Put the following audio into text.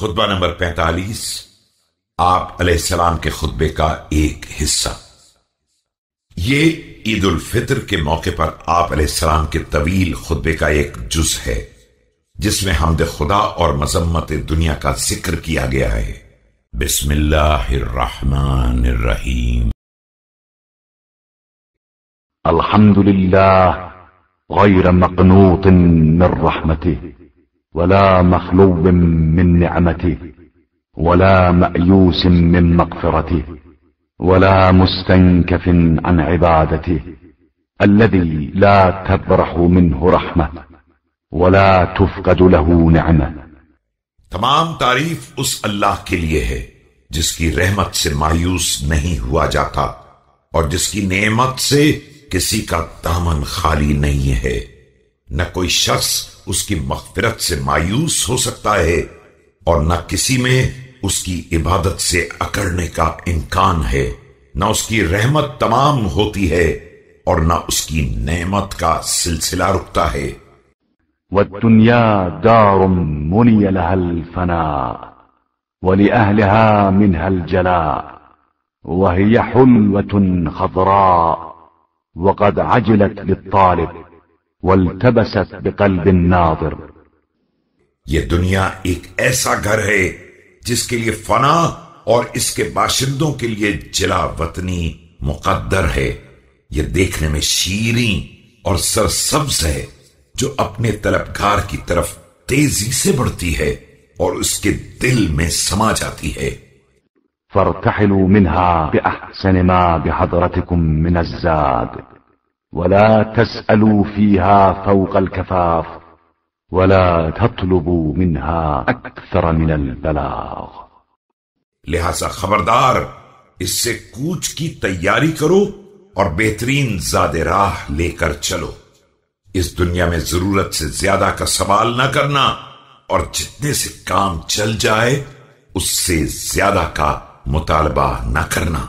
خطبہ نمبر پینتالیس، آپ علیہ السلام کے خطبے کا ایک حصہ۔ یہ عید الفطر کے موقع پر آپ علیہ السلام کے طویل خطبے کا ایک جز ہے، جس میں حمد خدا اور مذمت دنیا کا ذکر کیا گیا ہے۔ بسم اللہ الرحمن الرحیم۔ الحمد لله غير مقنوط من رحمته۔ ولا مخلوب من نعمته، ولا مأيوس من مغفرته، ولا مستنكف عن عبادته، الذي لا تبرح منه رحمة، ولا تفقد له نعمة. تمام تعریف اس اللہ کے لیے ہے، جس کی رحمت سے مایوس نہیں ہوا جاتا، اور جس کی نعمت سے کسی کا دامن خالی نہیں ہے۔ نہ کوئی شخص اس کی مغفرت سے مایوس ہو سکتا ہے اور نہ کسی میں اس کی عبادت سے اکڑنے کا امکان ہے، نہ اس کی رحمت تمام ہوتی ہے اور نہ اس کی نعمت کا سلسلہ رکتا ہے۔ والدنيا دار مني لها الفناء ولأهلها منها الجلاء وهي حلوة خضراء وقد عجلت للطالب والتبست بقلب الناظر یہ دنیا ایک ایسا گھر ہے جس کے لیے فنا اور اس کے باشندوں کے لیے جلا وطنی مقدر ہے۔ یہ دیکھنے میں شیریں اور سرسبز ہے جو اپنے طلبگار کی طرف تیزی سے بڑھتی ہے اور اس کے دل میں سما جاتی ہے۔ فارتحلوا منها بأحسن ما بحضرتكم من الزاد۔ ولا تسألوا فيها فوق الكفاف ولا تطلبوا منها أكثر من البلاغ. لہذا خبردار، اس سے کوچ کی تیاری کرو اور بہترین زاد راہ لے کر چلو۔ اس دنیا میں ضرورت سے زیادہ کا سوال نہ کرنا اور جتنے سے کام چل جائے، اس سے زیادہ کا مطالبہ نہ کرنا۔